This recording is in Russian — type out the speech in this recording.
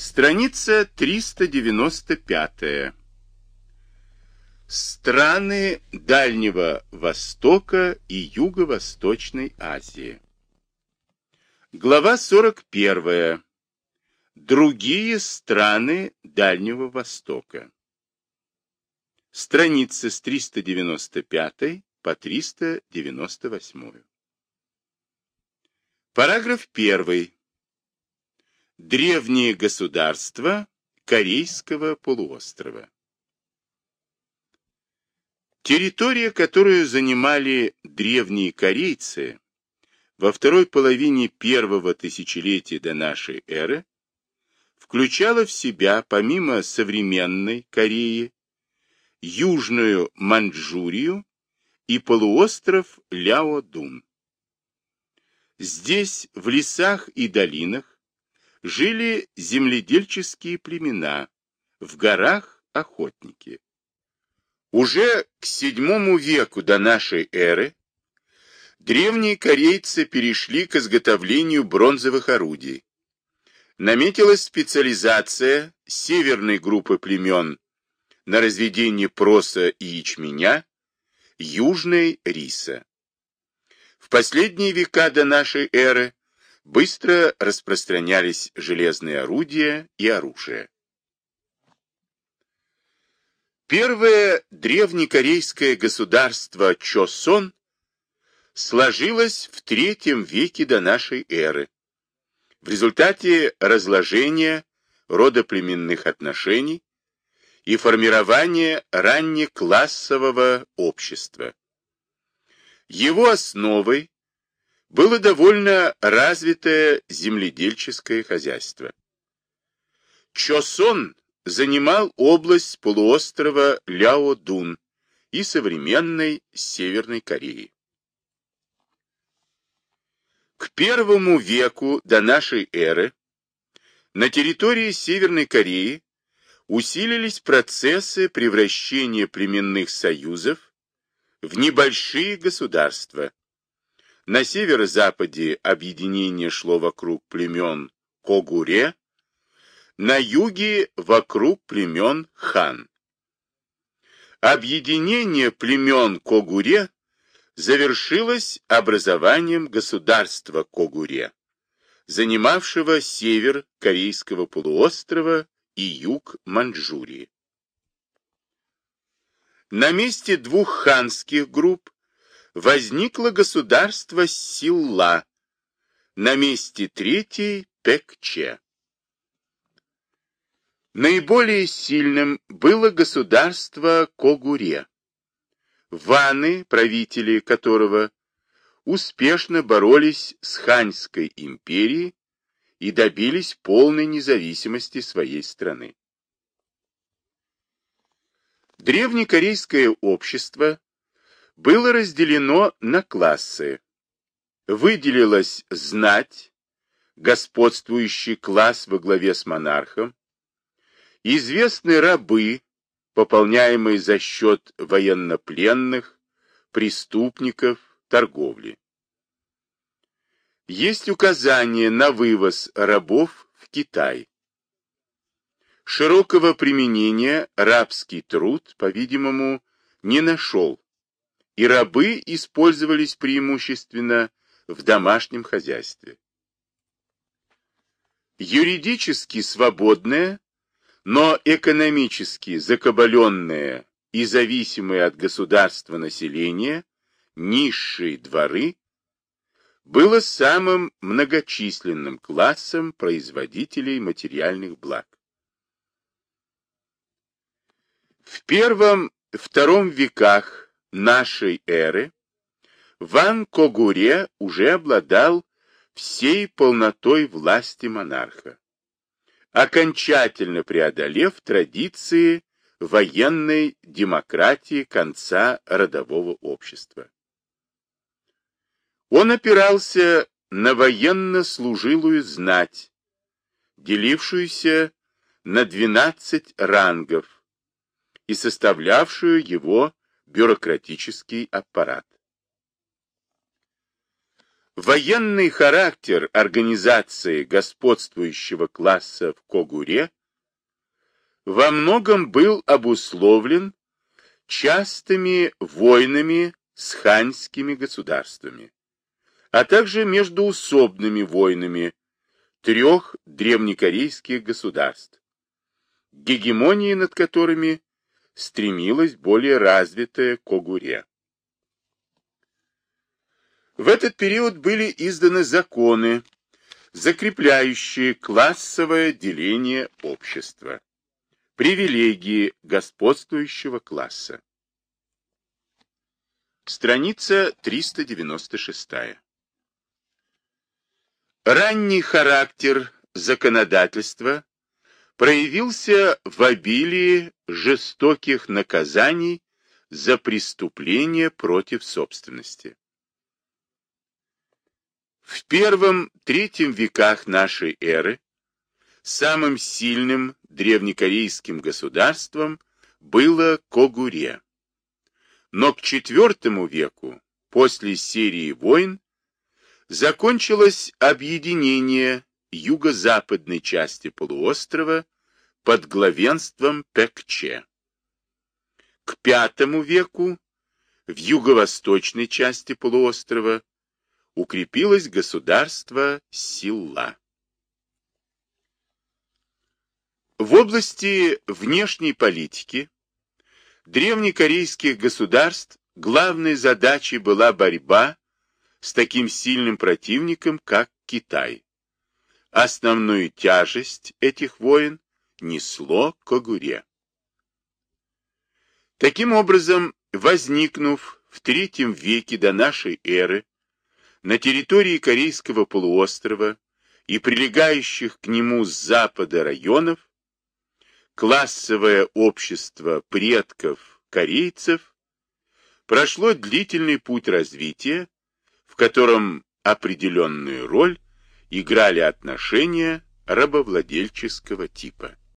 Страница 395. Страны Дальнего Востока и Юго-Восточной Азии. Глава 41. Другие страны Дальнего Востока. Страница с 395 по 398. Параграф 1. Древние государства Корейского полуострова. Территория, которую занимали древние корейцы во второй половине первого тысячелетия до нашей эры, включала в себя, помимо современной Кореи, Южную Маньчжурию и полуостров Ляо-Дун. Здесь, в лесах и долинах, жили земледельческие племена, в горах охотники. Уже к VII веку до нашей эры древние корейцы перешли к изготовлению бронзовых орудий. Наметилась специализация северной группы племен на разведение проса и ячменя, южной риса. В последние века до нашей эры быстро распространялись железные орудия и оружие. Первое древнекорейское государство Чосон сложилось в третьем веке до нашей эры в результате разложения родоплеменных отношений и формирования раннеклассового общества. Его основой было довольно развитое земледельческое хозяйство. Чосон занимал область полуострова Ляо-Дун и современной Северной Кореи. К первому веку до нашей эры на территории Северной Кореи усилились процессы превращения племенных союзов в небольшие государства, на северо-западе объединение шло вокруг племен Когуре, на юге вокруг племен Хан. Объединение племен Когуре завершилось образованием государства Когуре, занимавшего север Корейского полуострова и юг Маньчжурии. На месте двух ханских групп возникло государство Силла, на месте третьей Пекче. Наиболее сильным было государство Когуре. Ваны, правители которого успешно боролись с Ханьской империей и добились полной независимости своей страны. Древнекорейское общество было разделено на классы. Выделилась знать, господствующий класс во главе с монархом, известные рабы, пополняемые за счет военнопленных, преступников, торговли. Есть указание на вывоз рабов в Китай. Широкого применения рабский труд, по-видимому, не нашел и рабы использовались преимущественно в домашнем хозяйстве. Юридически свободное, но экономически закабаленное и зависимое от государства население, низшие дворы, было самым многочисленным классом производителей материальных благ. В первом-втором веках нашей эры Ван Когуре уже обладал всей полнотой власти монарха, окончательно преодолев традиции военной демократии конца родового общества. Он опирался на военно-служилую знать, делившуюся на 12 рангов и составлявшую его бюрократический аппарат. Военный характер организации господствующего класса в Когуре во многом был обусловлен частыми войнами с ханьскими государствами, а также междуусобными войнами трех древнекорейских государств, гегемонии над которыми стремилась более развитая Когуре. В этот период были изданы законы, закрепляющие классовое деление общества, привилегии господствующего класса. Страница 396. Ранний характер законодательства проявился в обилии жестоких наказаний за преступления против собственности. В первом-третьем веках нашей эры самым сильным древнекорейским государством было Когуре. Но к IV веку, после серии войн, закончилось объединение юго-западной части полуострова под главенством Пекче. К V веку в юго-восточной части полуострова укрепилось государство Силла. В области внешней политики древнекорейских государств главной задачей была борьба с таким сильным противником, как Китай. Основную тяжесть этих войн несло Когуре. Таким образом, возникнув в третьем веке до нашей эры на территории Корейского полуострова и прилегающих к нему с запада районов, классовое общество предков корейцев прошло длительный путь развития, в котором определенную роль играли отношения рабовладельческого типа.